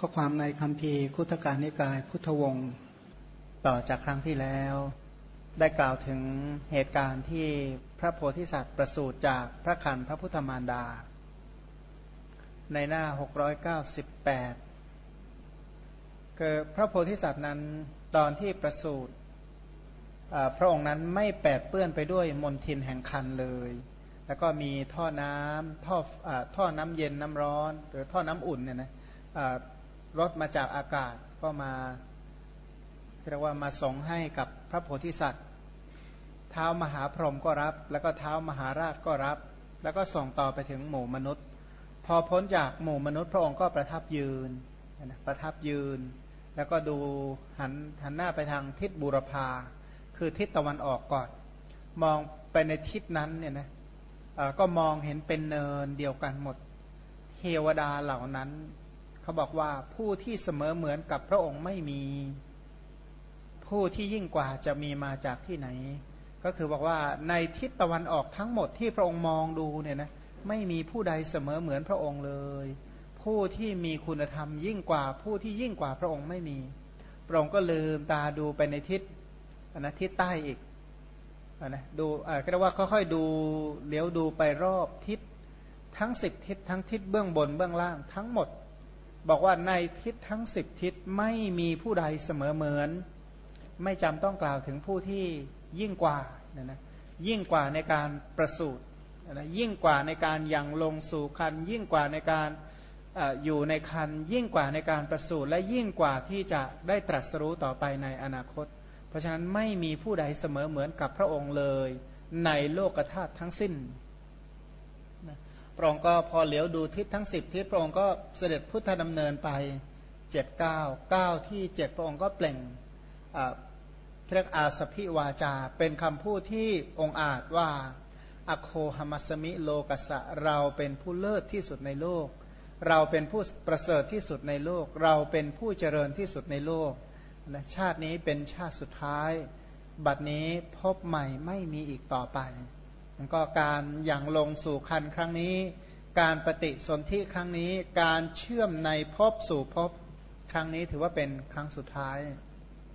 ข้อความในคำพีคุตการนิกายพุทธวงศ์ต่อจากครั้งที่แล้ว ได้กล่าวถึงเหตุการณ์ที่พระโพธิสัตว์ประสูติจากพระคันพระพุทธมารดา ในหน้า 698คือพระโพธิสัตว์นั้นตอนที่ประสูติพระองค์นั้นไม่แปดเปื้อนไปด้วยมลทินแห่งคันเลย แล้วก็มีท่อน้ำท่ออท่อน้ำเย็นน้ำร้อน หรือท่อน้ำอุ่นเนี่ยนะ รถมาจากอากาศก็มาเรียกว่ามาส่งให้กับพระโพธิสัตว์ เท้ามหาพรหมก็รับ แล้วก็เท้ามหาราชก็รับ แล้วก็ส่งต่อไปถึงหมู่มนุษย์ พอพ้นจากหมู่มนุษย์พระองค์ก็ประทับยืนประทับยืน แล้วก็ดูหันหันหน้าไปทางทิศบุรพา คือทิศตะวันออกก่อน มองไปในทิศนั้นเนี่ยนะก็มองเห็นเป็นเนินเดียวกันหมด เทวดาเหล่านั้น เขาบอกว่าผู้ที่เสมอเหมือนกับพระองค์ไม่มี ผู้ที่ยิ่งกว่าจะมีมาจากที่ไหน ก็คือบอกว่าในทิศตะวันออกทั้งหมดที่พระองค์มองดูเนี่ยนะไม่มีผู้ใดเสมอเหมือนพระองค์เลย ผู้ที่มีคุณธรรมยิ่งกว่าผู้ที่ยิ่งกว่าพระองค์ไม่มี พระองค์ก็ลืมตาดูไปในทิศนะทิศใต้อีกนะดูอ่าก็เรียกว่าค่อยๆดูเลี้ยวดูไปรอบทิศทั้งสิบทิศทั้งทิศเบื้องบนเบื้องล่างทั้งหมด บอกว่าในทิศทั้งสิบทิศไม่มีผู้ใดเสมอเหมือน ไม่จำต้องกล่าวถึงผู้ที่ยิ่งกว่านะนะยิ่งกว่าในการประสูตินะยิ่งกว่าในการยังลงสู่คันยิ่งกว่าในการออยู่ในคันยิ่งกว่าในการประสูติและยิ่งกว่าที่จะได้ตรัสรู้ต่อไปในอนาคต เพราะฉะนั้นไม่มีผู้ใดเสมอเหมือนกับพระองค์เลย ในโลกธาตุทั้งสิ้น พระองค์ก็พอเหลียวดูทิศทั้งสิบทิศพระองค์ก็เสด็จพุทธดำเนินไปเจ็ดเก้าเก้าที่เจ็ดพระองค์ก็เปล่งเรียกอาสพิวาจา เป็นคำพูดที่องค์อาจว่าอโคหมัสมิโลกัสะเราเป็นผู้เลิศที่สุดในโลก เราเป็นผู้ประเสริฐที่สุดในโลก เราเป็นผู้เจริญที่สุดในโลกชาตินี้เป็นชาติสุดท้าย บัดนี้พบใหม่ไม่มีอีกต่อไป มันก็การอย่างลงสู่คันครั้งนี้ การปฏิสนธิครั้งนี้ การเชื่อมในภพสู่ภพครั้งนี้ถือว่าเป็นครั้งสุดท้าย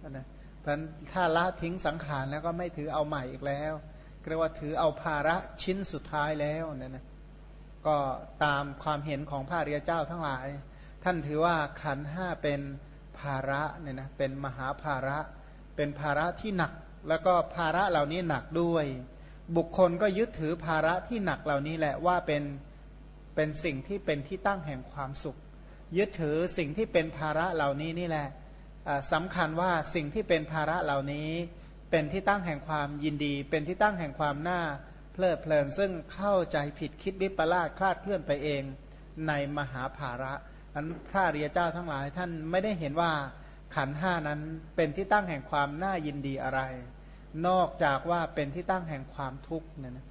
นะเพราะถ้าละทิ้งสังขารแล้วก็ไม่ถือเอาใหม่อีกแล้วเรียกว่าถือเอาภาระชิ้นสุดท้ายแล้วเนี่ยนะก็ตามความเห็นของพระเรียเจ้าทั้งหลาย ท่านถือว่าขันห้าเป็นภาระเนี่ยนะเป็นมหาภาระ เป็นภาระที่หนัก แล้วก็ภาระเหล่านี้หนักด้วย บุคคลก็ยึดถือภาระที่หนักเหล่านี้แหละว่าเป็นเป็นสิ่งที่เป็นที่ตั้งแห่งความสุข ยึดถือสิ่งที่เป็นภาระเหล่านี้นี่แหละสำคัญว่าสิ่งที่เป็นภาระเหล่านี้ เป็นที่ตั้งแห่งความยินดี เป็นที่ตั้งแห่งความน่าเพลิดเพลินซึ่งเข้าใจผิดคิดวิปลาสคลาดเคลื่อนไปเองในมหาภาระนั้นพระเรียเจ้าทั้งหลายท่านไม่ได้เห็นว่าขันห้านั้นเป็นที่ตั้งแห่งความน่ายินดีอะไร นอกจากว่าเป็นที่ตั้งแห่งความทุกข์เนี่ยนะ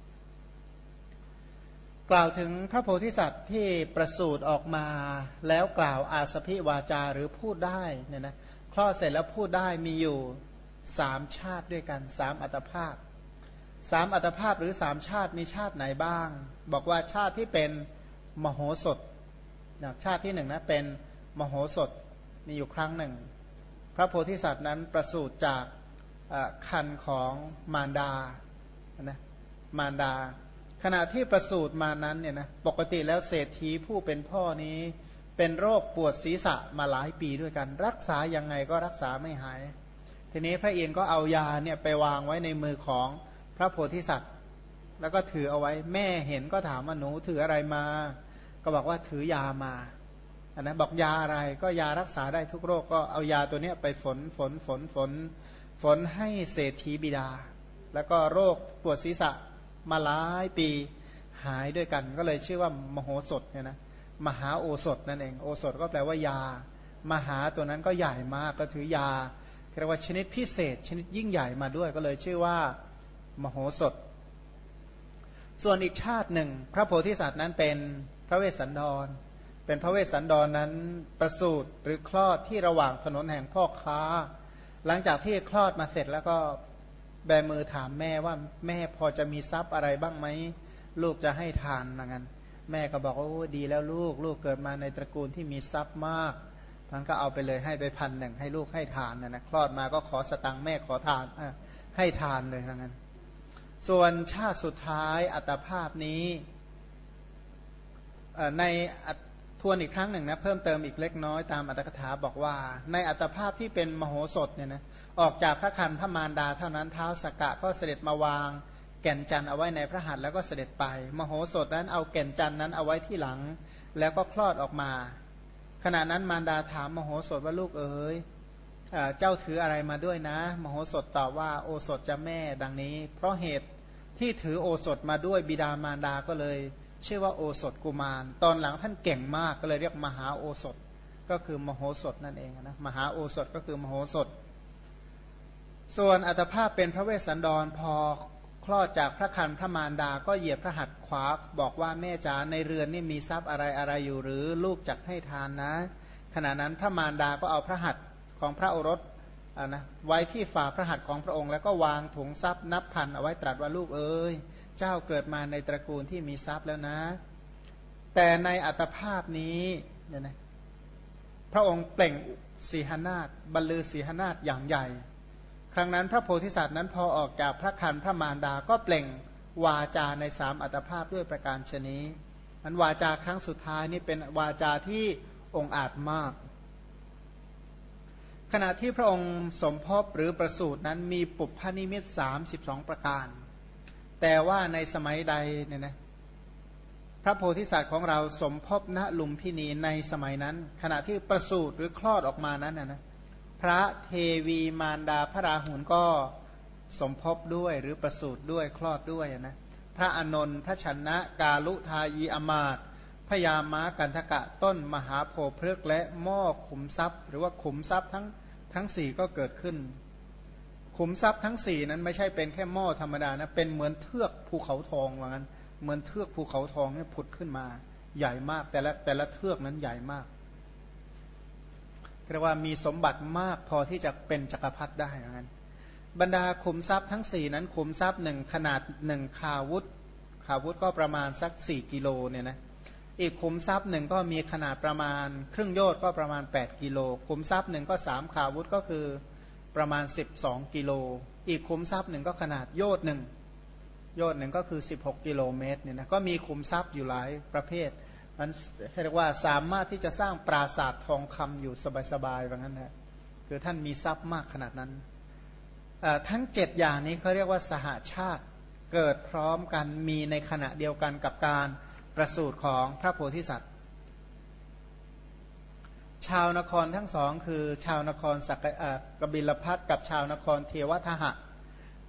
กล่าวถึงพระโพธิสัตว์ที่ประสูติออกมาแล้วกล่าวอาสพิวาจาหรือพูดได้เนี่ยนะคลอดเสร็จแล้วพูดได้มีอยู่สามชาติด้วยกันสามอัตภาพสามอัตภาพหรือสามชาติมีชาติไหนบ้าง บอกว่าชาติที่เป็นมโหสถชาติที่หนึ่งนะเป็นมโหสถมีอยู่ครั้งหนึ่ง พระโพธิสัตว์นั้นประสูติจาก คันของมารดานะมารดา ขณะที่ประสูติมานั้นเนี่ยนะปกติแล้วเศรษฐีผู้เป็นพ่อนี้ เป็นโรคปวดศีรษะมาหลายปีด้วยกัน รักษายังไงก็รักษาไม่หาย ทีนี้พระอินทร์ก็เอายาเนี่ยไปวางไว้ในมือของพระโพธิสัตว์ แล้วก็ถือเอาไว้แม่เห็นก็ถามว่าหนูถืออะไรมา ก็บอกว่าถือยามาอันนะบอกยาอะไรก็ยารักษาได้ทุกโรคก็เอายาตัวเนี้ยไปฝนฝนฝนฝนฝน ฝนให้เศรษฐีบิดา แล้วก็โรคปวดศีรษะมาหลายปีหายด้วยกัน ก็เลยชื่อว่ามโหสถเนี่ยนะมหาโอสถนั่นเอง โอสถก็แปลว่ายา มหาตัวนั้นก็ใหญ่มากก็ถือยาเรียกว่าชนิดพิเศษ ชนิดยิ่งใหญ่มาด้วย ก็เลยชื่อว่ามโหสถ ส่วนอีกชาติหนึ่ง พระโพธิสัตว์นั้นเป็นพระเวสสันดร เป็นพระเวสสันดรนนั้นประสูติหรือคลอดที่ระหว่างถนนแห่งพ่อค้า หลังจากที่คลอดมาเสร็จแล้วก็แบมือถามแม่ว่าแม่พอจะมีทรัพย์อะไรบ้างไหมลูกจะให้ทานอย่างนั้นแม่ก็บอกว่าดีแล้วลูก ลูกเกิดมาในตระกูลที่มีทรัพย์มากท่านก็เอาไปเลยให้ไปพันหนึ่งให้ลูกให้ทานนะนะคลอดมาก็ขอสตังค์แม่ขอทานให้ทานเลยทั้งนั้นส่วนชาติสุดท้ายอัตภาพนี้ใน ทวนอีกครั้งหนึ่งนะเพิ่มเติมอีกเล็กน้อยตามอัตถกถาบอกว่า ในอัตภาพที่เป็นมโหสถเนี่ยนะออกจากพระคันพระมารดาเท่านั้นเท้าสกกะก็เสด็จมาวาง แก่นจันทร์เอาไว้ในพระหัตถ์แล้วก็เสด็จไป มโหสถนั้นเอาแก่นจันทร์นั้นเอาไว้ที่หลัง แล้วก็คลอดออกมา ขณะนั้นมารดาถามมโหสถว่าลูกเอ๋ยเจ้าถืออะไรมาด้วยนะ มโหสถตอบว่าโอสถจะแม่ดังนี้ เพราะเหตุที่ถือโอสถมาด้วยบิดามารดาก็เลย ชื่อว่าโอสถกุมาร ตอนหลังท่านเก่งมากก็เลยเรียกมหาโอสถก็คือมโหสถนั่นเองนะมหาโอสถก็คือมโหสถ ส่วนอัตภาพเป็นพระเวสสันดรพอคลอดจากพระคันพระมารดาก็เหยียบพระหัตถ์ขวาบอกว่าแม่จ๋าในเรือนนี่มีทรัพย์อะไรอะไรอยู่หรือลูกจักให้ทานนะ ขณะนั้นพระมารดาก็เอาพระหัตถ์ของพระโอรสนะไว้ที่ฝ่าพระหัตถ์ของพระองค์ แล้วก็วางถุงทรัพย์นับพันเอาไว้ตรัสว่าลูกเอ้ย เจ้าเกิดมาในตระกูลที่มีทรัพย์แล้วนะ แต่ในอัตภาพนี้เนี่ยนะพระองค์เปล่งสีหนาฏบรรลือสีหนาฏอย่างใหญ่ ครั้งนั้นพระโพธิสัตว์นั้นพอออกจากพระคันพระมารดาก็เปล่งวาจาในสามอัตภาพด้วยประการชนี้อันวาจาครั้งสุดท้ายนี่เป็นวาจาที่องอาจมาก ขณะที่พระองค์สมภพหรือประสูตรนั้นมีปุพพนิมิตสามสิบสองประการ แต่ว่าในสมัยใดเนี่ยนะพระโพธิสัตว์ของเราสมภพณลุมพินีในสมัยนั้น ขณะที่ประสูติหรือคลอดออกมานั้นนะนะพระเทวีมารดาพระราหุลก็สมภพด้วยหรือประสูติด้วยคลอดด้วยนะพระอนนท์พระชนะ กาลุทายีอมาตพยามากันทกะต้นมหาโพพฤกและหม้อขุมทรัพย์ หรือว่าขุมทรัพย์ทั้งทั้งสี่ก็เกิดขึ้น ขุมทรัพย์ทั้งสี่นั้นไม่ใช่เป็นแค่หม้อธรรมดานะเป็นเหมือนเทือกภูเขาทองว่างั้น เหมือนเทือกภูเขาทองนี่ผุดขึ้นมา ใหญ่มากแต่ละแต่ละเทือกนั้นใหญ่มากเรียกว่ามีสมบัติมากพอที่จะเป็นจักรพรรดิได้ว่างั้นบรรดาขุมทรัพย์ทั้งสี่นั้นขุมทรัพย์หนึ่งขนาดหนึ่งคาวุธคาวุธก็ประมาณสักสี่กิโลเนี่ยนะอีกขุมทรัพย์หนึ่งก็มีขนาดประมาณ ครึ่งโยชน์ก็ประมาณ 8 กิโลขุมทรัพย์หนึ่งก็สามคาวุธก็คือ ประมาณ 12 กิโล อีกขุมทรัพย์หนึ่งก็ขนาดโยดหนึ่งโยดหนึ่งก็คือ 16 กิโลเมตรเนี่ยนะก็มีขุมทรัพย์อยู่หลายประเภทมันเรียกว่าสามารถที่จะสร้างปราสาททองคำอยู่สบายๆแบบนั้นนะคือท่านมีทรัพย์มากขนาดนั้นทั้งเจ็ดอย่างนี้เขาเรียกว่าสหาชาติเกิดพร้อมกันมีในขณะเดียวกันกับการประสูติของพระโพธิสัตว์ ชาวนครทั้งสองคือชาวนครสักกบิลพัทกับชาวนครเทวทหะ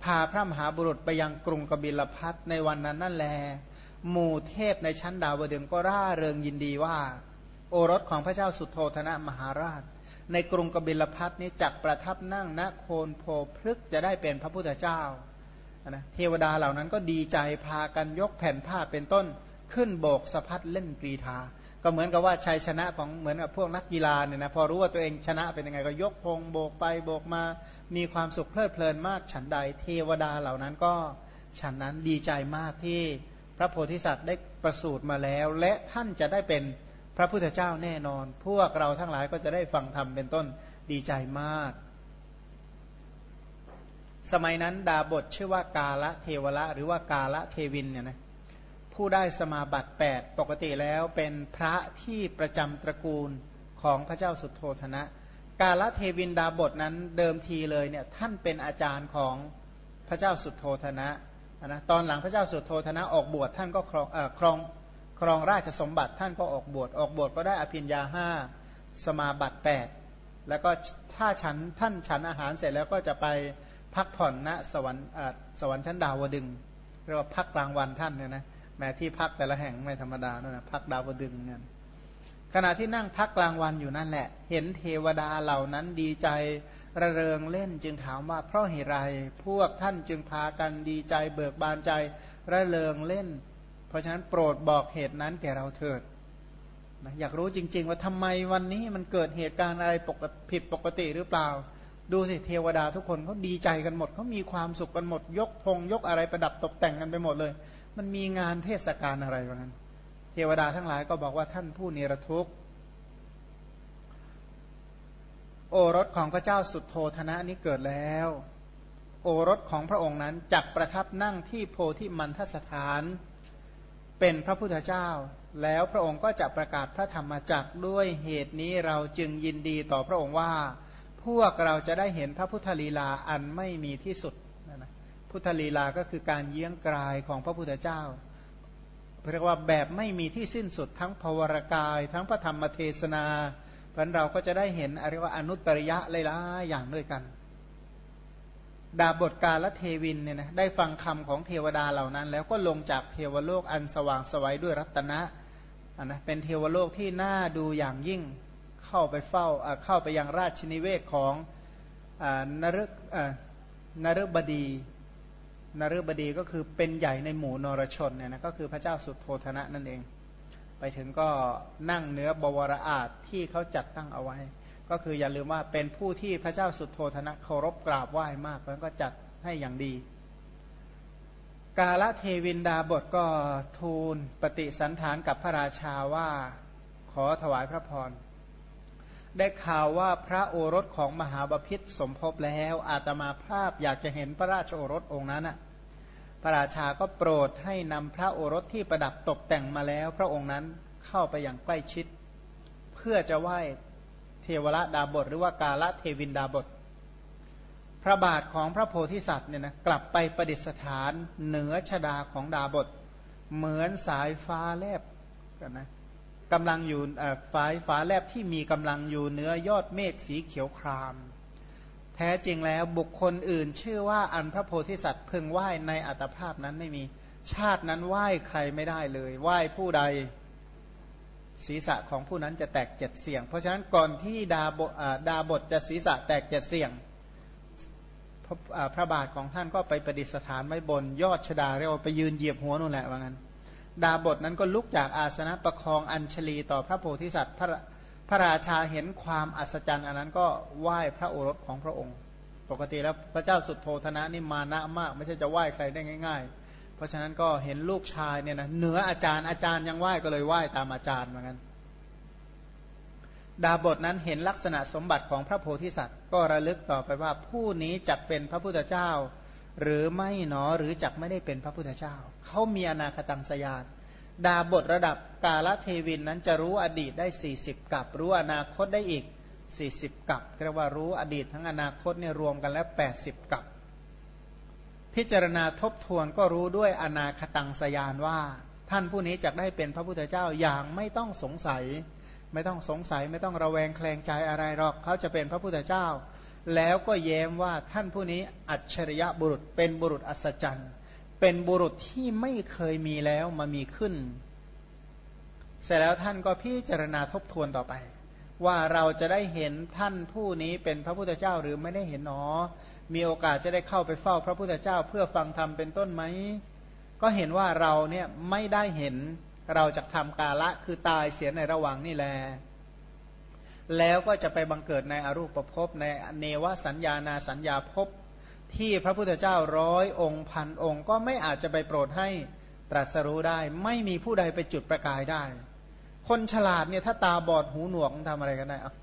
พาพระมหาบุรุษไปยังกรุงกบิลพัทในวันนั้นนั่นแล หมู่เทพในชั้นดาวดึงก็ร่าเริงยินดีว่า โอรสของพระเจ้าสุโธธนะมหาราช ในกรุงกบิลพัทนี้จักประทับนั่งณโคนโพพฤกจะได้เป็นพระพุทธเจ้านะเทวดาเหล่านั้นก็ดีใจพากันยกแผ่นผ้าเป็นต้นขึ้นโบกสะพัดเล่นกรีธา ก็เหมือนกับว่าชัยชนะของเหมือนกับพวกนักกีฬาเนี่ยนะพอรู้ว่าตัวเองชนะเป็นยังไงก็ยกพงโบกไปโบกมา มีความสุขเพลิดเพลินมาก ฉันใดเทวดาเหล่านั้นก็ฉันนั้นดีใจมากที่พระโพธิสัตว์ได้ประสูติมาแล้ว และท่านจะได้เป็นพระพุทธเจ้าแน่นอน พวกเราทั้งหลายก็จะได้ฟังธรรมเป็นต้นดีใจมาก สมัยนั้นดาบทชื่อว่ากาละเทวละหรือว่ากาละเทวินเนี่ยนะ ผู้ได้สมาบัติ 8 ปกติแล้วเป็นพระที่ประจำตระกูลของพระเจ้าสุโธธนะ กาลเทวินดาบทนั้นเดิมทีเลยเนี่ยท่านเป็นอาจารย์ของพระเจ้าสุโธธนะนะตอนหลังพระเจ้าสุโธธนะออกบวชท่านก็ครองครองครองราชสมบัติท่านก็ออกบวชออกบวชก็ได้อภิญญาห้าสมาบัติ 8 แล้วก็ถ้าฉันท่านฉันอาหารเสร็จแล้วก็จะไปพักผ่อนณสวรรค์สวรรค์ชั้นดาวดึงเรียกว่าพักกลางวันท่านเนี่ยนะ แม้ที่พักแต่ละแห่งไม่ธรรมดานะพักดาวดึงเนี่ยขณะที่นั่งพักกลางวันอยู่นั่นแหละ เห็นเทวดาเหล่านั้นดีใจระเริงเล่นจึงถามว่าเพราะเหตุไรพวกท่านจึงพากันดีใจเบิกบานใจระเริงเล่น เพราะฉะนั้นโปรดบอกเหตุนั้นแก่เราเถิดนะอยากรู้จริง ๆ ว่าทำไมวันนี้มันเกิดเหตุการณ์อะไรปกผิดปกติหรือเปล่า ดูสิเทวดาทุกคนเขาดีใจกันหมดเขามีความสุขกันหมดยกธงยกอะไรประดับตกแต่งกันไปหมดเลย มันมีงานเทศกาลอะไรบ้างเทวดาทั้งหลายก็บอกว่าท่านผู้เนรทุกข์โอรสของพระเจ้าสุดโทธนะนี้เกิดแล้ว โอรสของพระองค์นั้นจักประทับนั่งที่โพธิมันทสถาน เป็นพระพุทธเจ้า แล้วพระองค์ก็จะประกาศพระธรรมจักด้วยเหตุนี้เราจึงยินดีต่อพระองค์ว่า พวกเราจะได้เห็นพระพุทธลีลาอันไม่มีที่สุด พุทธลีลาก็คือการเยื้องกลายของพระพุทธเจ้าเรียกว่าแบบไม่มีที่สิ้นสุดทั้งภวรกาย ทั้งพระธรรมเทศนาเพราะเราก็จะได้เห็นเรียกว่าอนุตริยะหลายๆอย่างด้วยกัน ดาบทกาและเทวินเนี่ยนะได้ฟังคำของเทวดาเหล่านั้น แล้วก็ลงจากเทวโลกอันสว่างสวัยด้วยรัตนะนะเป็นเทวโลกที่น่าดูอย่างยิ่งเข้าไปเฝ้าเข้าไปยังราชนิเวศของนรกนรบดี นฤบดีก็คือเป็นใหญ่ในหมู่นรชนเนี่ยนะก็คือพระเจ้าสุโธธนะนั่นเอง ไปถึงก็นั่งเนื้อบวรอาจที่เขาจัดตั้งเอาไว้ ก็คืออย่าลืมว่าเป็นผู้ที่พระเจ้าสุโธธนะเคารพกราบไหว้มากแล้วก็จัดให้อย่างดี กาละเทวินดาบทก็ทูลปฏิสันฐานกับพระราชาว่าขอถวายพระพร ได้ข่าวว่าพระโอรสของมหาบพิษสมภพแล้ว อาตมาภาพอยากจะเห็นพระราชโอรสองค์นั้นน่ะพระราชาก็โปรดให้นำพระโอรสที่ประดับตกแต่งมาแล้ว พระองค์นั้นเข้าไปอย่างใกล้ชิด เพื่อจะไหว้เทวระดาบท หรือว่ากาละเทวินดาบท พระบาทของพระโพธิสัตว์เนี่ยนะกลับไปประดิษฐานเหนือชดาของดาบท เหมือนสายฟ้าแลบกันนะ กำลังอยู่ฝายฝาแลบที่มีกำลังอยู่เนื้อยอดเมฆสีเขียวคราม แท้จริงแล้วบุคคลอื่น ชื่อว่าอันพระโพธิสัตว์พึงไหว้ในอัตภาพนั้นไม่มีชาตินั้นไหว้ใครไม่ได้เลย ไหว้ผู้ใดศีรษะของผู้นั้นจะแตกเจ็ดเสียง เพราะฉะนั้นก่อนที่ดาบดาบทจะศีรษะแตกเจ็ดเสียงพระบาทของท่านก็ไปประดิษฐานไว้บนยอดชดาเรียกว่าไปยืนเหยียบหัวนู่นแหละว่างั้น ดาบทนั้นก็ลุกจากอาสนะประคองอัญชลีต่อพระโพธิสัตว์ พระพระราชาเห็นความอัศจรรย์อันนั้นก็ไหว้พระโอรสของพระองค์ ปกติแล้วพระเจ้าสุดโทธนะนี่มานะมาก ไม่ใช่จะไหว้ใครได้ง่าย ๆ เพราะฉะนั้นก็เห็นลูกชายเนี่ยนะเหนืออาจารย์อาจารย์ยังไหว้ก็เลยไหว้ตามอาจารย์เหมือนกันดาบทนั้นเห็นลักษณะสมบัติของพระโพธิสัตว์ ก็ระลึกต่อไปว่าผู้นี้จักเป็นพระพุทธเจ้า หรือไม่หนอหรือจักไม่ได้เป็นพระพุทธเจ้า เขามีอนาคตังสยาน ดาบทระดับกาลเทวินนั้นจะรู้อดีตได้ 40 กับ รู้อนาคตได้อีก 40 กับเรียกว่ารู้อดีตทั้งอนาคตเนี่ยรวมกันแล้ว 80 กับ พิจารณาทบทวนก็รู้ด้วยอนาคตังสยานว่า ท่านผู้นี้จะได้เป็นพระพุทธเจ้าอย่างไม่ต้องสงสัย ไม่ต้องสงสัยไม่ต้องระแวงแคลงใจอะไรหรอกเขาจะเป็นพระพุทธเจ้า แล้วก็แย้มว่าท่านผู้นี้อัจฉริยะบุรุษเป็นบุรุษอัศจรรย์ เป็นบุรุษที่ไม่เคยมีแล้วมามีขึ้น เสร็จแล้วท่านก็พิจารณาทบทวนต่อไป ว่าเราจะได้เห็นท่านผู้นี้เป็นพระพุทธเจ้าหรือไม่ได้เห็นหนอ มีโอกาสจะได้เข้าไปเฝ้าพระพุทธเจ้าเพื่อฟังธรรมเป็นต้นไหม ก็เห็นว่าเราเนี่ยไม่ได้เห็นเราจะทำกาละคือตายเสียในระหว่างนี่แล แล้วก็จะไปบังเกิดในอรูปภพในเนวสัญญานาสัญญาภพ ที่พระพุทธเจ้าร้อยองค์พันองค์ก็ไม่อาจจะไปโปรดให้ตรัสรู้ได้ ไม่มีผู้ใดไปจุดประกายได้ คนฉลาดเนี่ยถ้าตาบอดหูหนวกทำอะไรกันได้อะ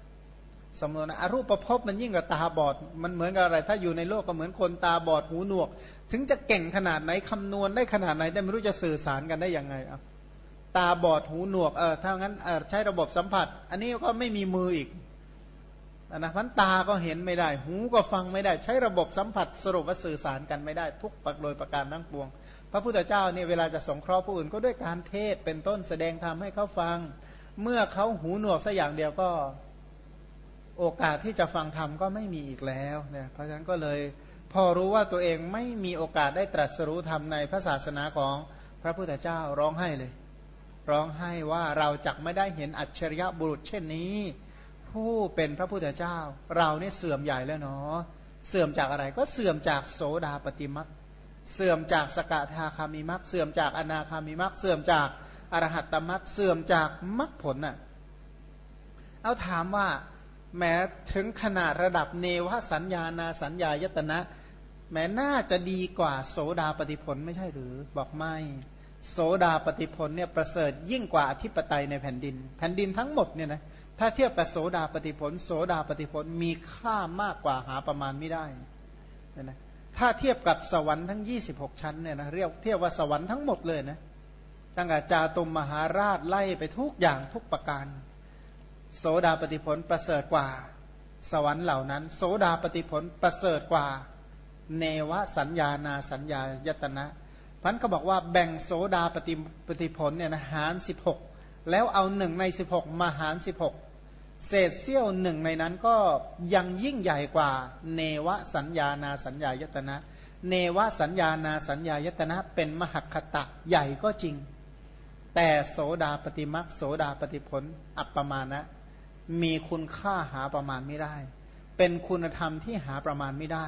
สมมตินะอรูปประพบมันยิ่งกว่าตาบอด มันเหมือนกับอะไร ถ้าอยู่ในโลกก็เหมือนคนตาบอดหูหนวก ถึงจะเก่งขนาดไหนคำนวณได้ขนาดไหนแต่ไม่รู้จะสื่อสารกันได้ยังไงอะตาบอดหูหนวกเออถ้างั้นเออใช้ระบบสัมผัส อันนี้ก็ไม่มีมืออีก นะพันตาก็เห็นไม่ได้ หูก็ฟังไม่ได้ ใช้ระบบสัมผัสสรุปว่าสื่อสารกันไม่ได้ ทุกปักโดยประการทั้งปวง พระพุทธเจ้าเนี่ยเวลาจะสงเคราะห์ผู้อื่นก็ด้วยการเทศเป็นต้นแสดงธรรมให้เขาฟัง เมื่อเขาหูหนวกสัอย่างเดียวก็โอกาสที่จะฟังธรรมก็ไม่มีอีกแล้วเนี่ยเพราะฉะนั้นก็เลยพอรู้ว่าตัวเองไม่มีโอกาสได้ตรัสรู้ธรรมในพระศาสนาของพระพุทธเจ้าร้องไห้เลย ร้องไห้ว่าเราจักไม่ได้เห็นอัจฉริยะบุรุษเช่นนี้ ผู้เป็นพระพุทธเจ้า เราเนี่ยเสื่อมใหญ่แล้วเนาะเสื่อมจากอะไรก็เสื่อมจากโสดาปฏิมักเสื่อมจากสกทาคามิมักเสื่อมจากอนาคามิมักเสื่อมจากอรหัตตมักเสื่อมจากมักผลน่ะเอาถามว่าแม้ถึงขนาดระดับเนวสัญญานาสัญญายตนะ แม้น่าจะดีกว่าโสดาปฏิผลไม่ใช่หรือบอกไม่ โสดาปฏิผลเนี่ยประเสริฐยิ่งกว่าอธิปไตยในแผ่นดิน แผ่นดินทั้งหมดเนี่ยนะ ถ้าเทียบกับโสดาปฏิผล โสดาปฏิผลมีค่ามากกว่าหาประมาณไม่ได้นะถ้าเทียบกับสวรรค์ทั้ง 26 ชั้นเนี่ยนะเรียกเทียบว่าสวรรค์ทั้งหมดเลยนะตั้งแต่จาตุมมหาราชไล่ไปทุกอย่างทุกประการ โสดาปฏิผลประเสริฐกว่า สวรรค์เหล่านั้น โสดาปฏิผลประเสริฐกว่า เนวสัญญานาสัญญายตนะพันก็บอกว่าแบ่งโสดาปฏิปฏิผลเนี่ยนะหารสิบหกแล้วเอาหนึ่งในสิบหกมาหารสิบหก เศษเสี้ยวหนึ่งในนั้นก็ยังยิ่งใหญ่กว่า เนวสัญญานาสัญญายตนะ เนวสัญญานาสัญญายตนะ เป็นมหคตะใหญ่ก็จริง แต่โสดาปฏิมักโสดาปฏิผล อัปปมาณะมีคุณค่าหาประมาณไม่ได้ เป็นคุณธรรมที่หาประมาณไม่ได้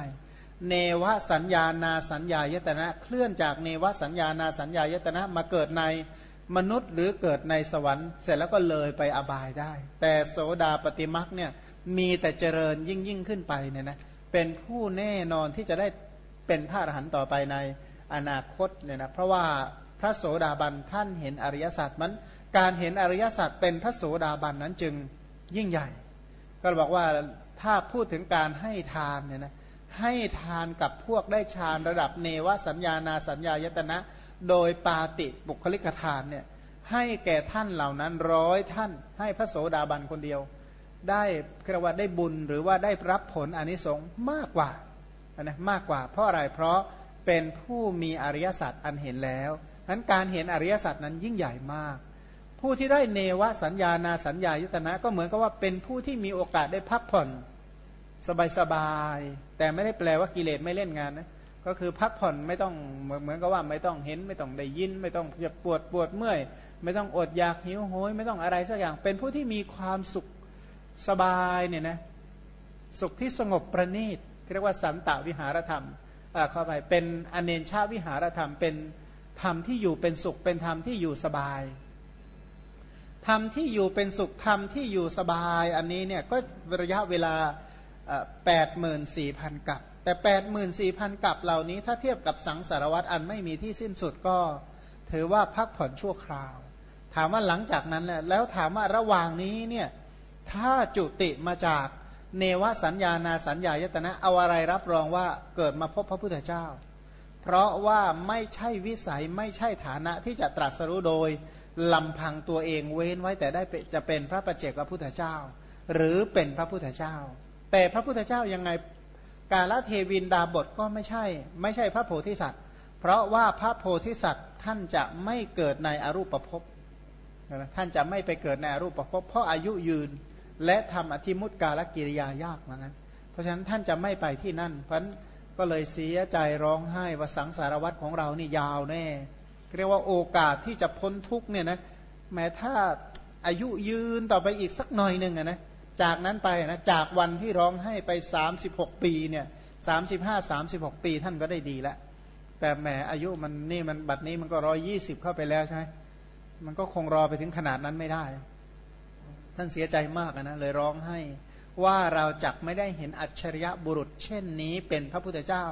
เนวสัญญานาสัญญายตนะ เคลื่อนจากเนวสัญญานาสัญญายตนะมาเกิดใน มนุษย์หรือเกิดในสวรรค์ เสร็จแล้วก็เลยไปอบายได้ แต่โสดาปฏิมักเนี่ยมีแต่เจริญยิ่งยิ่งขึ้นไปเนี่ยนะเป็นผู้แน่นอนที่จะได้เป็นพระอรหันต์ต่อไปในอนาคตเนี่ยนะเพราะว่าพระโสดาบันท่านเห็นอริยสัจมันการเห็นอริยสัจเป็นพระโสดาบันนั้นจึงยิ่งใหญ่ ก็บอกว่าถ้าพูดถึงการให้ทานเนี่ยนะให้ทานกับพวกได้ฌานระดับเนวสัญญานาสัญญายตนะ โดยปาติบุคลิกทานเนี่ยให้แก่ท่านเหล่านั้นร้อยท่าน ให้พระโสดาบันคนเดียว ได้กระว่าได้บุญหรือว่าได้รับผลอนิสงส์มากกว่านะมากกว่า เพราะอะไรเพราะเป็นผู้มีอริยสัจอันเห็นแล้วนั้นการเห็นอริยสัจนั้นยิ่งใหญ่มาก ผู้ที่ได้เนวสัญญานาสัญญายุตนะก็เหมือนกับว่าเป็นผู้ที่มีโอกาสได้พักผ่อนสบายๆแต่ไม่ได้แปลว่ากิเลสไม่เล่นงานนะ ก็คือพักผ่อนไม่ต้องเหมือนกับว่าไม่ต้องเห็นไม่ต้องได้ยิน ไม่ต้องจะปวดปวดเมื่อย ไม่ต้องอดอยากหิวโหยไม่ต้องอะไรสักอย่าง เป็นผู้ที่มีความสุขสบายเนี่ยนะสุขที่สงบประณีตเรียกว่าสันตวิหารธรรมอ่าเข้าไปเป็นอเนชาวิหารธรรม เป็นธรรมที่อยู่เป็นสุขเป็นธรรมที่อยู่สบายธรรมที่อยู่เป็นสุขธรรมที่อยู่สบาย อันนี้เนี่ยก็ระยะเวลาแปดหมื่นสี่พันกับ แต่แปดหมื่นสี่พันกับเหล่านี้ ถ้าเทียบกับสังสารวัตรอันไม่มีที่สิ้นสุดก็ ถือว่าพักผ่อนชั่วคราว ถามว่าหลังจากนั้นแล้วถามว่าระหว่างนี้เนี่ยถ้าจุติมาจากเนวสัญญานาสัญญายตนะเอาอะไรรับรองว่าเกิดมาพบพระพุทธเจ้า เพราะว่าไม่ใช่วิสัยไม่ใช่ฐานะที่จะตรัสรู้โดยลำพังตัวเองเว้นไว้แต่ได้จะเป็นพระประเจกพระพุทธเจ้า หรือเป็นพระพุทธเจ้า แต่พระพุทธเจ้ายังไง กาลเทวินดาบทก็ไม่ใช่ ไม่ใช่พระโพธิสัตว์ เพราะว่าพระโพธิสัตว์ท่านจะไม่เกิดในอรูปภพท่านจะไม่ไปเกิดในอรูปภพเพราะอายุยืนและทำอธิมุตกาลกิริยายากมือนกันเพราะฉะนั้นท่านจะไม่ไปที่นั่น เพราะนั้นก็เลยเสียใจร้องไห้ว่าสังสารวัตรของเรานี่ยาวแน่ เรียกว่าโอกาสที่จะพ้นทุกเนี่ยนะแม้ถ้าอายุยืนต่อไปอีกสักหน่อยหนึ่งนะ จากนั้นไปนะจากวันที่ร้องให้ไป 36 ปีเนี่ยสามสิบห้าสามสิบหกปีท่านก็ได้ดีแล้วแต่แหมอายุมันนี่มันบัดนี้มันก็ร้อยี่สิบเข้าไปแล้วใช่ไหมมันก็คงรอไปถึงขนาดนั้นไม่ได้ ท่านเสียใจมากนะเลยร้องให้ว่าเราจักไม่ได้เห็นอัจฉริยะบุรุษ เช่นนี้เป็นพระพุทธเจ้า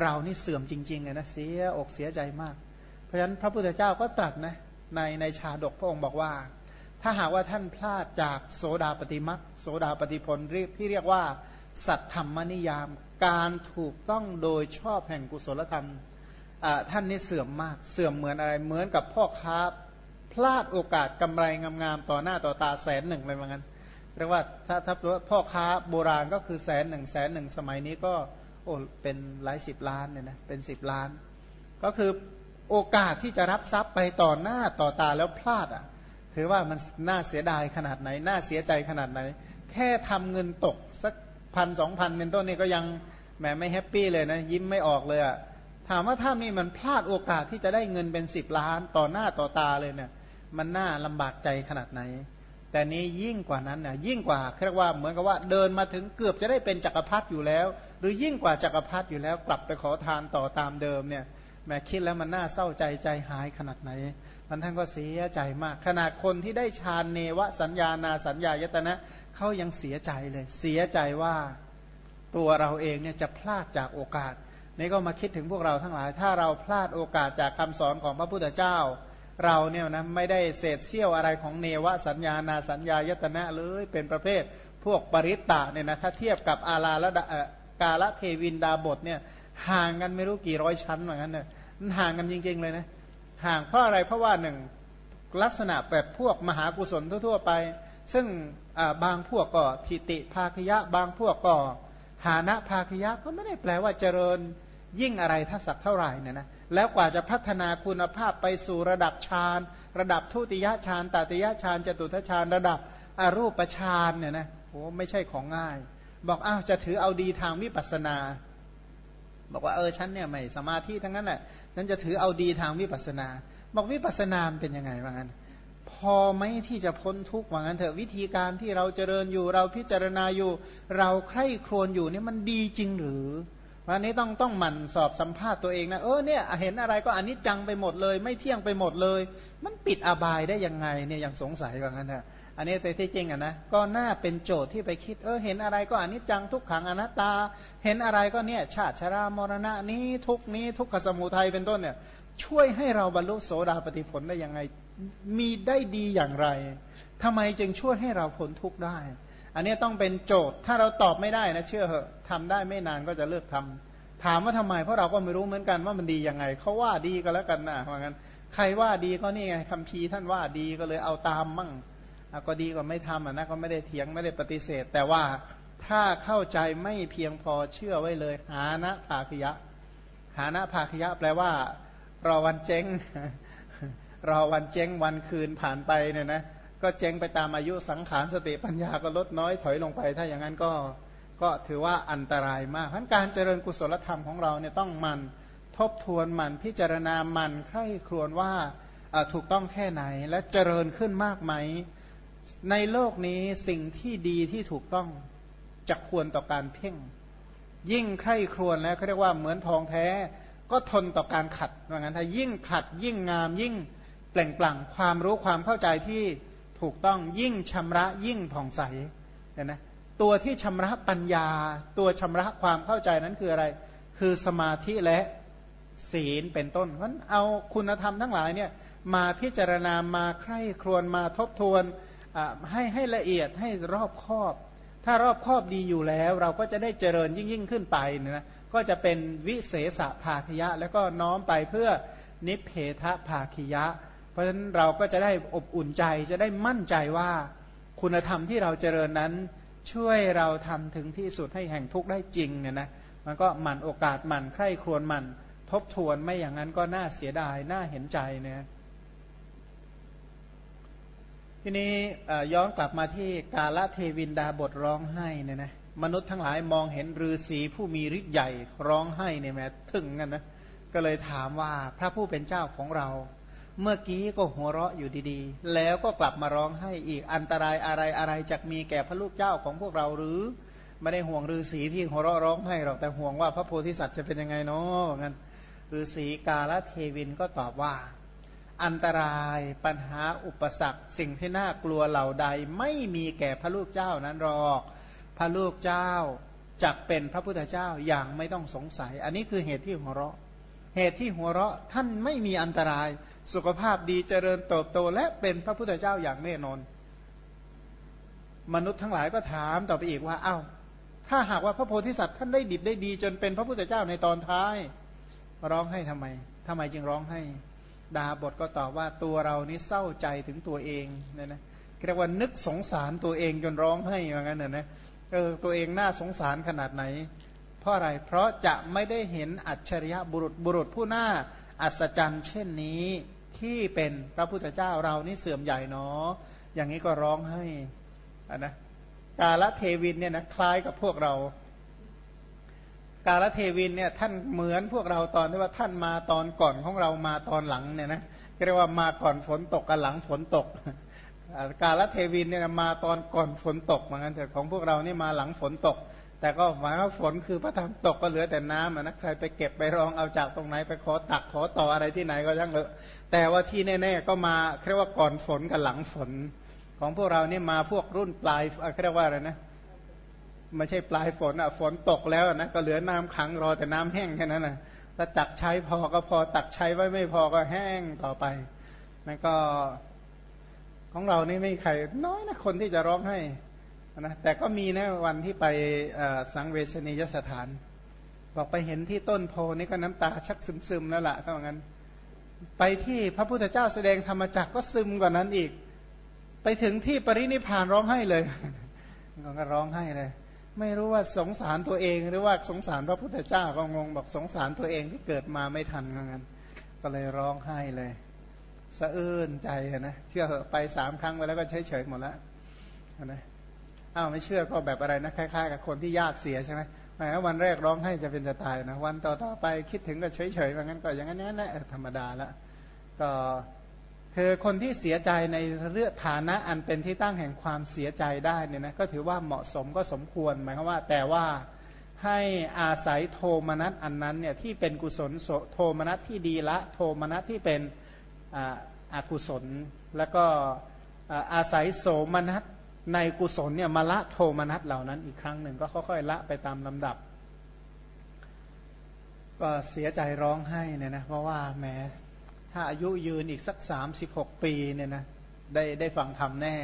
เรานี่เสื่อมจริงๆเลยนะเสียอกเสียใจมาก เพราะฉะนั้นพระพุทธเจ้าก็ตรัสนะในในชาดกพระองค์บอกว่า ถ้าหากว่าท่านพลาดจากโสดาปฏิมักโสดาปฏิผลที่เรียกว่า สัตธรรมนิยาม การถูกต้องโดยชอบแห่งกุศลธรรมท่านนี่เสื่อมมาก เสื่อมเหมือนอะไร เหมือนกับพ่อค้าพลาดโอกาสกำไรงามๆต่อหน้าต่อตาแสนหนึ่งเลยเหมือนกันเรียกว่าถ้าถ้าพ่อค้าโบราณก็คือแสนหนึ่งแสนหนึ่งสมัยนี้ก็โอ้เป็นหลายสิบล้านเนี่ยนะเป็นสิบล้าน ก็คือโอกาสที่จะรับทรัพย์ไปต่อหน้าต่อตาแล้วพลาดอะ ถือว่ามันน่าเสียดายขนาดไหน น่าเสียใจขนาดไหน แค่ทำเงินตกสักพันสองพันเป็นต้นนี่ก็ยังแหมไม่ happy เลยนะ ยิ้มไม่ออกเลยอะถามว่าถ้ามีมันพลาดโอกาสที่จะได้เงินเป็นสิบล้านต่อหน้าต่อตาเลยเนี่ย มันน่าลำบากใจขนาดไหน แต่นี้ยิ่งกว่านั้นนะยิ่งกว่าเรียกว่าเหมือนกับว่าเดินมาถึงเกือบจะได้เป็นจักรพรรดิอยู่แล้ว หรือยิ่งกว่าจักรพรรดิอยู่แล้ว กลับไปขอทานต่อตามเดิมเนี่ยแหมคิดแล้วมันน่าเศร้าใจใจหายขนาดไหน มันท่านก็เสียใจมาก ขนาดคนที่ได้ฌานเนวสัญญานาสัญญายตนะเขายังเสียใจเลย เสียใจว่าตัวเราเองเนี่ยจะพลาดจากโอกาสนี่ก็มาคิดถึงพวกเราทั้งหลาย ถ้าเราพลาดโอกาสจากคำสอนของพระพุทธเจ้า เราเนี่ยนะไม่ได้เศษเสี้ยวอะไรของเนวสัญญานาสัญญายตนะเลยเป็นประเภทพวกปริตตะเนี่ยนะถ้าเทียบกับอาลาละกาละเทวินดาบทเนี่ยห่างกันไม่รู้กี่ร้อยชั้นเหมือนกันเนี่ยห่างกันจริงๆเลยนะ ห่างเพราะอะไรเพราะว่าหนึ่งลักษณะแบบพวกมหากุศลทั่วๆไป ซึ่งบางพวกก็ทิติภาคยะ บางพวกก็หานะภาคยะก็ไม่ได้แปลว่าเจริญยิ่งอะไรถ้าสักเท่าไหร่เนี่ยนะแล้วกว่าจะพัฒนาคุณภาพไปสู่ระดับฌานระดับทุติยฌานตติยฌานจตุทฌานระดับอรูปฌานเนี่ยนะโอ้ไม่ใช่ของง่าย บอกอ้าวจะถือเอาดีทางวิปัสนา บอกว่าเออฉันเนี่ยไม่สมาธิทั้งนั้นแหละฉันจะถือเอาดีทางวิปัสนา บอกวิปัสนาเป็นยังไงว่างั้น พอไหมที่จะพ้นทุกข์ว่างั้นเถอะวิธีการที่เราเจริญอยู่เราพิจารณาอยู่ เราใคร่ครวญอยู่นี่มันดีจริงหรือวันนี้ต้องต้องหมั่นสอบสัมภาษณ์ตัวเองนะเออเนี่ยเห็นอะไรก็อันนี้จังไปหมดเลย ไม่เที่ยงไปหมดเลย มันปิดอบายได้ยังไงเนี่ยยังสงสัยว่างั้นเถอะ อันนี้แต่ที่จริงอะนะก็น่าเป็นโจทย์ที่ไปคิด เออเห็นอะไรก็อันนี้จังทุกขังอนัตตา เห็นอะไรก็เนี่ยชาติชรามรณะนี้ทุกนี้ทุกขสมุทัยเป็นต้นเนี่ยช่วยให้เราบรรลุโสดาปฏิผลได้ยังไงมีได้ดีอย่างไรทำไมจึงช่วยให้เราพ้นทุกข์ได้ อันนี้ต้องเป็นโจทย์ถ้าเราตอบไม่ได้นะเชื่อเหอะทำได้ไม่นานก็จะเลิกทำถามว่าทำไมเพราะเราก็ไม่รู้เหมือนกันว่ามันดียังไงเขาว่าดีก็แล้วกันนะเพรางั้น ใครว่าดีก็นี่ไงคำพีท่านว่าดีก็เลยเอาตามมั่ง ก็ดีกว่าไม่ทำอะนะก็ไม่ได้เถียงไม่ได้ปฏิเสธ แต่ว่าถ้าเข้าใจไม่เพียงพอเชื่อไว้เลย หานะภาคยะ หานะภาคยะแปลว่า รอวันเจ๊งรอวันเจ๊งวันคืนผ่านไปเนี่ยนะก็เจ๊งไปตามอายุสังขารสติปัญญาก็ลดน้อยถอยลงไป ถ้าอย่างนั้นก็ก็ถือว่าอันตรายมากทั้นการเจริญกุศลธรรมของเราเนี่ยต้องมันทบทวนมันพิจารณามันใคร่ครวญว่าถูกต้องแค่ไหนและเจริญขึ้นมากไหม ในโลกนี้สิ่งที่ดีที่ถูกต้องจะควรต่อการเพ่ง ยิ่งใคร่ครวญแล้วเขาเรียกว่าเหมือนทองแท้ ก็ทนต่อการขัดว่างั้นถ้ายิ่งขัดยิ่งงาม ยิ่งเปล่งปลั่งความรู้ความเข้าใจที่ถูกต้องยิ่งชำระยิ่งผ่องใสเนี่ยนะตัวที่ชำระปัญญา ตัวชำระความเข้าใจนั้นคืออะไร คือสมาธิและศีลเป็นต้นเพราะเอาคุณธรรมทั้งหลายเนี่ยมาพิจารณามาใคร่ครวญมาทบทวน ให้ให้ละเอียดให้รอบคอบ ถ้ารอบคอบดีอยู่แล้ว เราก็จะได้เจริญยิ่งยิ่งขึ้นไปนะก็จะเป็นวิเศษภาคยะ แล้วก็น้อมไปเพื่อนิเพทภาคิยะ เพราะฉะนั้นเราก็จะได้อบอุ่นใจจะได้มั่นใจว่าคุณธรรมที่เราเจริญนั้น ช่วยเราทำถึงที่สุดให้แห่งทุกข์ได้จริงเนี่ยนะมันก็หมั่นโอกาสหมั่นใคร่ครวญหมั่น ทบทวนไม่อย่างนั้นก็น่าเสียดายน่าเห็นใจเนี่ย ทีนี้ย้อนกลับมาที่กาละเทวินดาบทร้องไห้เนี่ยนะมนุษย์ทั้งหลายมองเห็นฤาษีผู้มีฤทธิ์ใหญ่ร้องไห้เนี่ยแม้ถึงกันนะก็เลยถามว่าพระผู้เป็นเจ้าของเรา เมื่อกี้ก็หัวเราะอยู่ดีๆ แล้วก็กลับมาร้องให้อีกอันตรายอะไรอะไรจะมีแก่พระลูกเจ้าของพวกเราหรือไม่ได้ห่วงฤาษีที่หัวเราะร้องให้หรอกแต่ห่วงว่าพระโพธิสัตว์จะเป็นยังไงเนาะงั้นฤาษีกาลเทวินก็ตอบว่า อันตรายปัญหาอุปสรรค สิ่งที่น่ากลัวเหล่าใดไม่มีแก่พระลูกเจ้านั้นหรอก พระลูกเจ้าจักเป็นพระพุทธเจ้าอย่างไม่ต้องสงสัย อันนี้คือเหตุที่หัวเราะ เหตุที่หัวเราะท่านไม่มีอันตราย สุขภาพดีเจริญเติบโตและเป็นพระพุทธเจ้าอย่างแน่นอน มนุษย์ทั้งหลายก็ถามต่อไปอีกว่าเอา้า ถ้าหากว่าพระโพธิสัตว์ท่านได้ดิบได้ดี จนเป็นพระพุทธเจ้าในตอนท้าย ร้องให้ทำไมทำไมจึงร้องให้ ดาบทก็ตอบว่าตัวเรานี้เศร้าใจถึงตัวเองเนี่ยนะเรียกว่านึกสงสารตัวเองจนร้องให้เหมือนกันนะเออตัวเองน่าสงสารขนาดไหน เพราะอะไรเพราะจะไม่ได้เห็นอัจฉริยะบุรุษบุรุษผู้น่าอัศจรรย์เช่นนี้ที่เป็นพระพุทธเจ้าเรานี่เสื่อมใหญ่เนาะอย่างนี้ก็ร้องไห้อะนะกาฬเทวิลเนี่ยนะคล้ายกับพวกเรา กาฬเทวิลเนี่ยท่านเหมือนพวกเราตอนที่ว่าท่านมาตอนก่อนของเรามาตอนหลังเนี่ยนะเรียกว่ามาก่อนฝนตกกับหลังฝนตก กาฬเทวิลเนี่ยมาตอนก่อนฝนตกเหมือนกันแต่ของพวกเรานี่มาหลังฝนตก แต่ก็หมายว่าฝนคือพระธรรมตกก็เหลือแต่น้ำนะใครไปเก็บไปรองเอาจากตรงไหนไปขอตักขอต่ออะไรที่ไหนก็ยังเลยแต่ว่าที่แน่ ๆ ก็มาเรียกว่าก่อนฝนกับหลังฝน ของพวกเรานี่มาพวกรุ่นปลายเรียกว่าอะไรนะ ไม่ใช่ปลายฝนอะฝนตกแล้วนะก็เหลือน้ำขังรอแต่น้ำแห้งแค่นั้นนะถ้าตักใช้พอก็พอตักใช้ไว้ไม่พอก็แห้งต่อไปนั่นก็ของเรานี่ไม่ใครน้อยนะคนที่จะร้องให้นะแต่ก็มีนะวันที่ไปสังเวชนียสถาน บอกไปเห็นที่ต้นโพนี่ก็น้ำตาชักซึมๆแล้วล่ะก็เหมือนกันไปที่พระพุทธเจ้าแสดงธรรมจักก็ซึมกว่านั้นอีก ไปถึงที่ปรินิพานร้องไห้เลยก็ร้องไห้เลย ไม่รู้ว่าสงสารตัวเองหรือว่าสงสารพระพุทธเจ้าก็งงบอกสงสารตัวเองที่เกิดมาไม่ทันเหมือนก็เลยร้องไห้เลยสะอื้นใจนะเชื่อไปสามครั้งไปแล้วก็เฉยๆหมดแล้วนะอ้าวไม่เชื่อก็แบบอะไรนะคล้ายๆกับคนที่ญาติเสียใช่ไหมหมายว่าวันแรกร้องให้จะเป็นจะตายนะวันต่อๆไปคิดถึงก็เฉยๆว่างั้นก็อย่างนั้นแหละธรรมดาละก็ คือคนที่เสียใจในเรื่องฐานะอันเป็นที่ตั้งแห่งความเสียใจได้เนี่ยนะก็ถือว่าเหมาะสมก็สมควรหมายความว่า แต่ว่าให้อาศัยโทมนัสอันนั้นเนี่ยที่เป็นกุศลโทมนัสที่ดีละ โทมนัสที่เป็นอากุศล แล้วก็อาศัยโสมนัสในกุศลเนี่ยมาละโทมนัสเหล่านั้นอีกครั้งหนึ่งก็ค่อยๆละไปตามลำดับ ก็เสียใจร้องไห้เนี่ยนะเพราะว่าแม้ ถ้าอายุยืนอีกสักสามสิบหกปีเนี่ยนะได้ได้ฟังธรรมแน่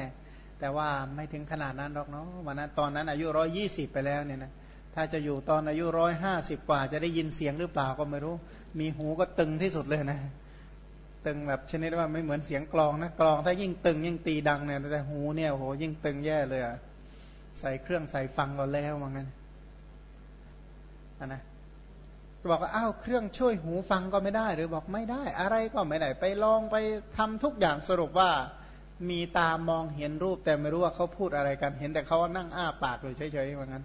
แต่ว่าไม่ถึงขนาดนั้นหรอกเนาะวันนั้นตอนนั้นอายุร้อยี่สิบไปแล้วเนี่ยนะถ้าจะอยู่ตอนอายุร้อยห้าสิบกว่าจะได้ยินเสียงหรือเปล่าก็ไม่รู้ มีหูก็ตึงที่สุดเลยนะ ตึงแบบชนิดว่าไม่เหมือนเสียงกลองนะกลอง ถ้ายิ่งตึงยิ่งตีดังเนี่ยแต่หูเนี่ยโหยิ่งตึงแย่เลยอะใส่เครื่องใส่ฟังเราแล้วว่างั้นนะ บอกว่าอ้าวเครื่องช่วยหูฟังก็ไม่ได้ หรือบอกไม่ได้ อะไรก็ไม่ได้ไปลองไปทำทุกอย่างสรุปว่า มีตามองเห็นรูปแต่ไม่รู้ว่าเขาพูดอะไรกันเห็นแต่เขานั่งอ้าปากอยู่เฉยๆว่างั้น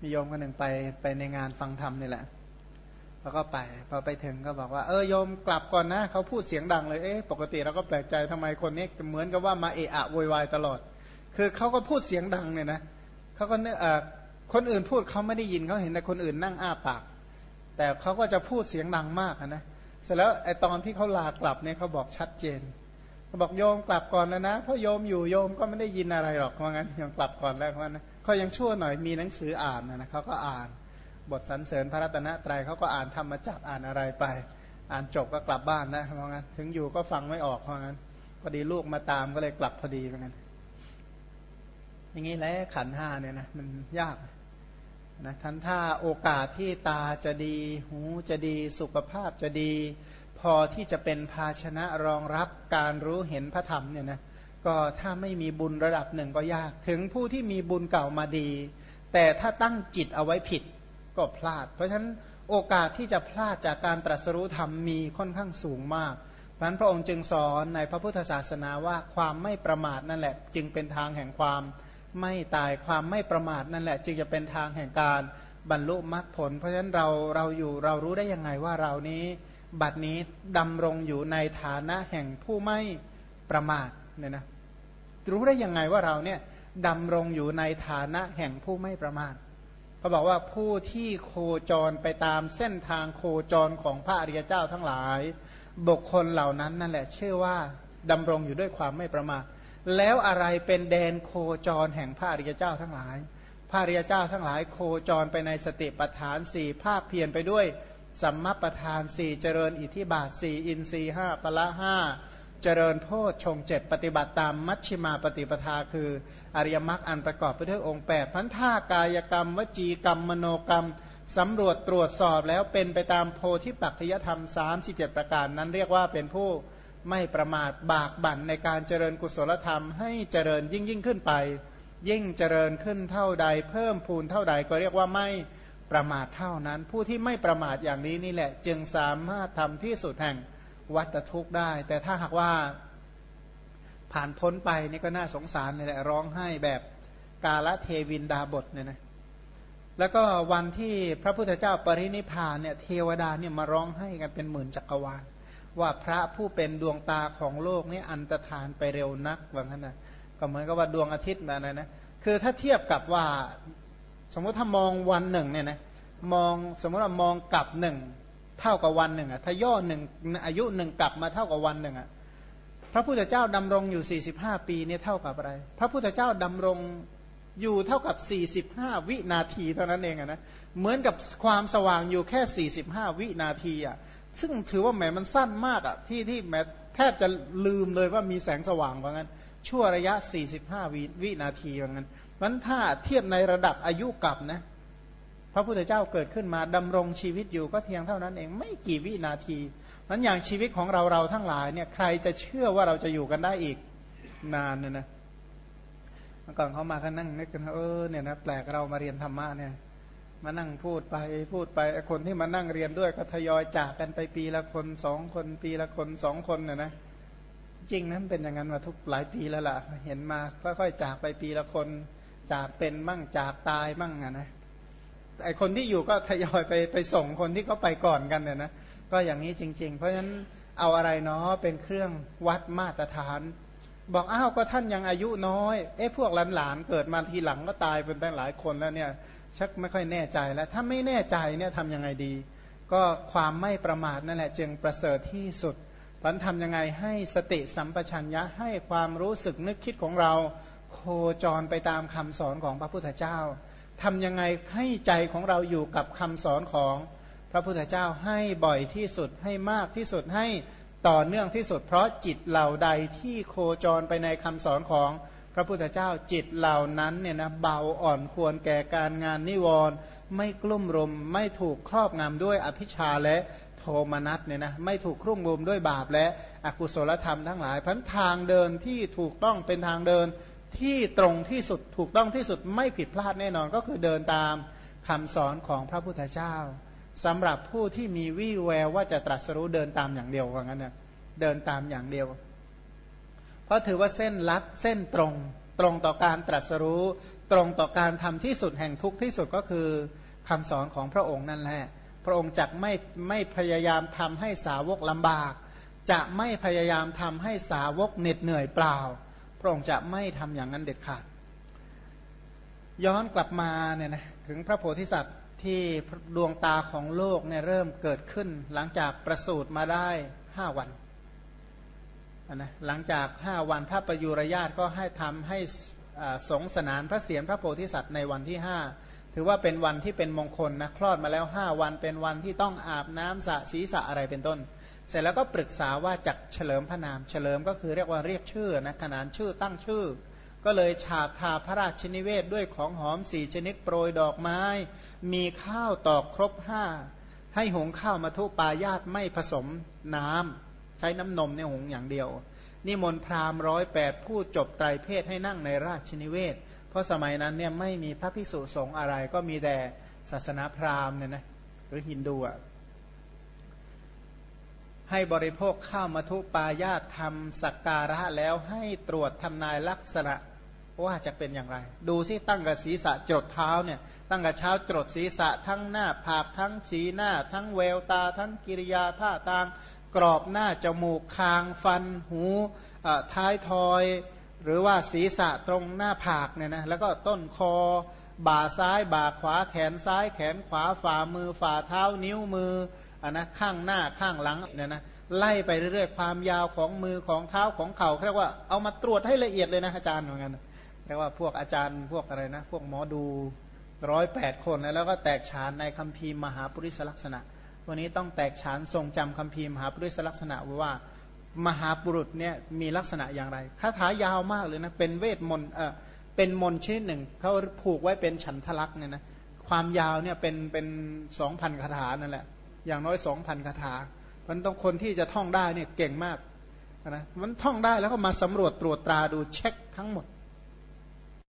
มีโยมคนหนึ่งไปไปในงานฟังธรรมนี่แหละแล้วก็ไปพอไปถึงก็บอกว่าเออโยมกลับก่อนนะเขาพูดเสียงดังเลยเอ๊ะปกติเราก็แปลกใจทำไมคนนี้เหมือนกับว่ามาเอะอะโวยวายตลอด คือเขาก็พูดเสียงดังเนี่ยนะเขาก็เนี่ยคนอื่นพูดเขาไม่ได้ยินเขาเห็นแต่คนอื่นนั่งอ้าปาก แต่เขาก็จะพูดเสียงดังมากนะเสร็จแล้วไอตอนที่เขาลากลับเนี่ยเขาบอกชัดเจนเขาบอกโยมกลับก่อนแล้วนะเพราะโยมอยู่โยมก็ไม่ได้ยินอะไรหรอกเพราะงั้นโยมกลับก่อนแล้วเพราะงั้นเขายังชั่วหน่อยมีหนังสืออ่านนะเขาก็อ่าน บทสรรเสริญพระรัตนตรัยเขาก็อ่านธรรมจักอ่านอะไรไป อ่านจบก็กลับบ้านนะเพราะงั้นถึงอยู่ก็ฟังไม่ออกเพราะงั้นพอดีลูกมาตามก็เลยกลับพอดีเหมือนกันอย่างนี้แหละขันห้าเนี่ยนะมันยาก นะทันถ้าโอกาสที่ตาจะดี หูจะดีสุขภาพจะดี พอที่จะเป็นภาชนะรองรับการรู้เห็นพระธรรมเนี่ยนะก็ถ้าไม่มีบุญระดับหนึ่งก็ยาก ถึงผู้ที่มีบุญเก่ามาดี แต่ถ้าตั้งจิตเอาไว้ผิดก็พลาด เพราะฉะนั้นโอกาสที่จะพลาดจากการตรัสรู้ธรรมมีค่อนข้างสูงมากเพราะนั้นพระองค์จึงสอนในพระพุทธศาสนาว่าความไม่ประมาทนั่นแหละ จึงเป็นทางแห่งความ ไม่ตายความไม่ประมาทนั่นแหละ จึงจะเป็นทางแห่งการบรรลุมรรคผล เพราะฉะนั้นเราเราอยู่เรารู้ได้ยังไงว่าเรานี้ บัดนี้ดำรงอยู่ในฐานะแห่งผู้ไม่ประมาทเนี่ยนะรู้ได้ยังไงว่าเราเนี่ยดำรงอยู่ในฐานะแห่งผู้ไม่ประมาทเขาบอกว่าผู้ที่โคจรไปตามเส้นทางโคจรของพระอริยเจ้าทั้งหลาย บุคคลเหล่านั้นนั่นแหละ เชื่อว่าดำรงอยู่ด้วยความไม่ประมาท แล้วอะไรเป็นแดนโคจรแห่งพระอริยเจ้าทั้งหลาย พระอริยเจ้าทั้งหลายโคจรไปในสติปัฏฐานสี่ภาคเพียรไปด้วย สัมมาปัฏฐานสี่เจริญอิทิบาทสี่อินทรีห้าปละห้าเจริญโพชฌงเจ็ดปฏิบัติตามมัชชิมาปฏิปทาคือ อริยมรรคอันประกอบไปด้วยองค์แปดพันท่ากายกรรม วจีกรรม มโนกรรมสำรวจตรวจสอบแล้วเป็นไปตามโพธิปัจจยธรรม 37 ประการนั้นเรียกว่าเป็นผู้ ไม่ประมาทบากบั่นในการเจริญกุศลธรรมให้เจริญยิ่งยิ่งขึ้นไป ยิ่งเจริญขึ้นเท่าใด เพิ่มพูนเท่าใดก็เรียกว่าไม่ประมาทเท่านั้น ผู้ที่ไม่ประมาทอย่างนี้นี่แหละ จึงสามารถทำที่สุดแห่งวัตทุกข์ได้ แต่ถ้าหากว่าผ่านพ้นไปนี่ก็น่าสงสารเลยแหละร้องไห้แบบกาละเทวินดาบทเนี่ยนะแล้วก็วันที่พระพุทธเจ้าปรินิพานเนี่ยเทวดาเนี่ยมาร้องไห้กันเป็นหมื่นจักรวาล ว่าพระผู้เป็นดวงตาของโลกนี่อันตรธานไปเร็วนักว่างั้นนะก็เหมือนกับว่าดวงอาทิตย์นะนะนะคือถ้าเทียบกับว่าสมมติถ้ามองวันหนึ่งเนี่ยนะมองสมมติว่ามองกลับหนึ่งเท่ากับวันหนึ่งอะถ้าย่อหนึ่งอายุหนึ่งกลับมาเท่ากับวันหนึ่งอะพระพุทธเจ้าดำรงอยู่ 45 ปีเนี่ยเท่ากับอะไร พระพุทธเจ้าดำรงอยู่เท่ากับ 45 วินาทีเท่านั้นเองนะ เหมือนกับความสว่างอยู่แค่ 45 วินาทีอะ ซึ่งถือว่าแหมมันสั้นมากอะที่ที่แหมแทบจะลืมเลยว่ามีแสงสว่างว่างั้น ชั่วระยะ 45 วิวินาทีว่างั้นมันถ้าเทียบในระดับอายุกับนะ พระพุทธเจ้าเกิดขึ้นมาดำรงชีวิตอยู่ก็เพียงเท่านั้นเองไม่กี่วินาทีมันอย่างชีวิตของเราเราทั้งหลายเนี่ยใครจะเชื่อว่าเราจะอยู่กันได้อีกนานเนี่ยนะเมื่อก่อนเขามาก็นั่งนึกกันเออเนี่ยนะแปลกเรามาเรียนธรรมะเนี่ย มานั่งพูดไปพูดไปคนที่มานั่งเรียนด้วยก็ทยอยจากกันไปปีละคนสองคนปีละคนสองคนเนี่ยนะจริงนั้นเป็นอย่างนั้นมาทุกหลายปีแล้วล่ะ เห็นมาค่อยๆจากไปปีละคนจากเป็นมั่งจากตายมั่งอะนะไอคนที่อยู่ก็ทยอยไปไปส่งคนที่เขาไปก่อนกันเนี่ยนะก็อย่างนี้จริง ๆ เพราะฉะนั้นเอาอะไรเนาะเป็นเครื่องวัดมาตรฐาน บอกอ้าวก็ท่านยังอายุน้อย เอ๊ะพวกหลานๆเกิดมาทีหลังก็ตายเป็นตั้งหลายคนแล้วเนี่ย ชักไม่ค่อยแน่ใจแล้ว ถ้าไม่แน่ใจเนี่ยทำยังไงดี ก็ความไม่ประมาทนั่นแหละ จึงประเสริฐที่สุดพันทำยังไงให้สติสัมปชัญญะให้ความรู้สึกนึกคิดของเรา โคจรไปตามคำสอนของพระพุทธเจ้าทำยังไงให้ใจของเราอยู่กับคำสอนของพระพุทธเจ้าให้บ่อยที่สุดให้มากที่สุดให้ต่อเนื่องที่สุด เพราะจิตเหล่าใดที่โคจรไปในคำสอนของ ระพุทธเจ้าจิตเหล่านั้นเนี่ยนะเบาอ่อนควรแก่การงานนิวรณ์ไม่กลุ่มรุมไม่ถูกครอบงำด้วยอภิชาและโทมนัสเนี่ยนะไม่ถูกครุ่มรุมด้วยบาปและอกุศลธรรมทั้งหลายพันทางเดินที่ถูกต้องเป็นทางเดินที่ตรงที่สุดถูกต้องที่สุดไม่ผิดพลาดแน่นอนก็คือเดินตามคำสอนของพระพุทธเจ้าสำหรับผู้ที่มีวี่แววว่าจะตรัสรู้เดินตามอย่างเดียวว่างั้นเน่ยเดินตามอย่างเดียว เพราะถือว่าเส้นลัดเส้นตรง ตรงต่อการตรัสรู้ ตรงต่อการทำที่สุดแห่งทุกที่สุดก็คือคำสอนของพระองค์นั่นแหละ พระองค์จะไม่ไม่พยายามทำให้สาวกลำบาก จะไม่พยายามทำให้สาวกเหน็ดเหนื่อยเปล่า พระองค์จะไม่ทำอย่างนั้นเด็ดขาด ย้อนกลับมาเนี่ยนะถึงพระโพธิสัตว์ที่ดวงตาของโลกเนี่ยเริ่มเกิดขึ้นหลังจากประสูติมาได้ห้าวัน นะหลังจากห้าวันพระประยุรญาตก็ให้ทำให้สงสนานพระเศียรพระโพธิสัตว์ในวันที่ห้าถือว่าเป็นวันที่เป็นมงคลนะคลอดมาแล้วห้าวันเป็นวันที่ต้องอาบน้ำสระศีรษะอะไรเป็นต้น เสร็จแล้วก็ปรึกษาว่าจักเฉลิมพระนามเฉลิมก็คือเรียกว่าเรียกชื่อนะขนานชื่อตั้งชื่อ ก็เลยฉาบทาพระราชนิเวศด้วยของหอมสี่ชนิดโปรยดอกไม้ มีข้าวตอกครบห้าให้หงข้าวมาทุปายาตไม่ผสมน้ำ ใช้น้ำนมในหงอย่างเดียว นิมนต์พราหมณ์ร้อยแปดผู้จบไตรเพศให้นั่งในราชนิเวศ เพราะสมัยนั้นเนี่ยไม่มีพระภิกษุสงฆ์อะไรก็มีแต่ศาสนาพราหมณ์เนี่ยนะหรือฮินดูอะให้บริโภคข้าวมัทุปายาทำสักการะแล้วให้ตรวจทำนายลักษณะว่าจะเป็นอย่างไร ดูซิตั้งกับศีรษะจดเท้าเนี่ยตั้งกับเช้าจดศีรษะทั้งหน้าผากทั้งสีหน้า ทั้งแววตา ทั้งกิริยาท่าทาง กรอบหน้าจมูกคางฟันหูท้ายทอย หรือว่าศีรษะตรงหน้าผากเนี่ยนะแล้วก็ต้นคอ บ่าซ้าย บ่าขวาแขนซ้าย แขนขวาฝ่ามือฝ่าเท้านิ้วมืออันนะข้างหน้าข้างหลังเนี่ยนะไล่ไปเรื่อยๆความยาวของมือของเท้าของเข่าเรียกว่าเอามาตรวจให้ละเอียดเลยนะอาจารย์เหมือนกันเรียกว่าพวกอาจารย์พวกอะไรนะ พวกหมอดูร้อยแปดคนแล้วก็แตกฉานในคัมภีร์มหาปริศลักษณะ วันนี้ต้องแตกฉานทรงจำคัมภีร์มหาปริศลักษณะว่ามหาปุรุษเนี่ยมีลักษณะอย่างไรคาถายาวมากเลยนะ เป็นเวทมนต์เออเป็นมนต์ชนิดหนึ่งเขาผูกไว้เป็นฉันทลักษณ์เนี่ยนะความยาวเนี่ยเป็นเป็นสองพันคาถานั่นแหละ อย่างน้อยสองพันคาถามันต้องคนที่จะท่องได้เนี่ยเก่งมากนะมันท่องได้แล้วก็มาสำรวจตรวจตราดูเช็คทั้งหมด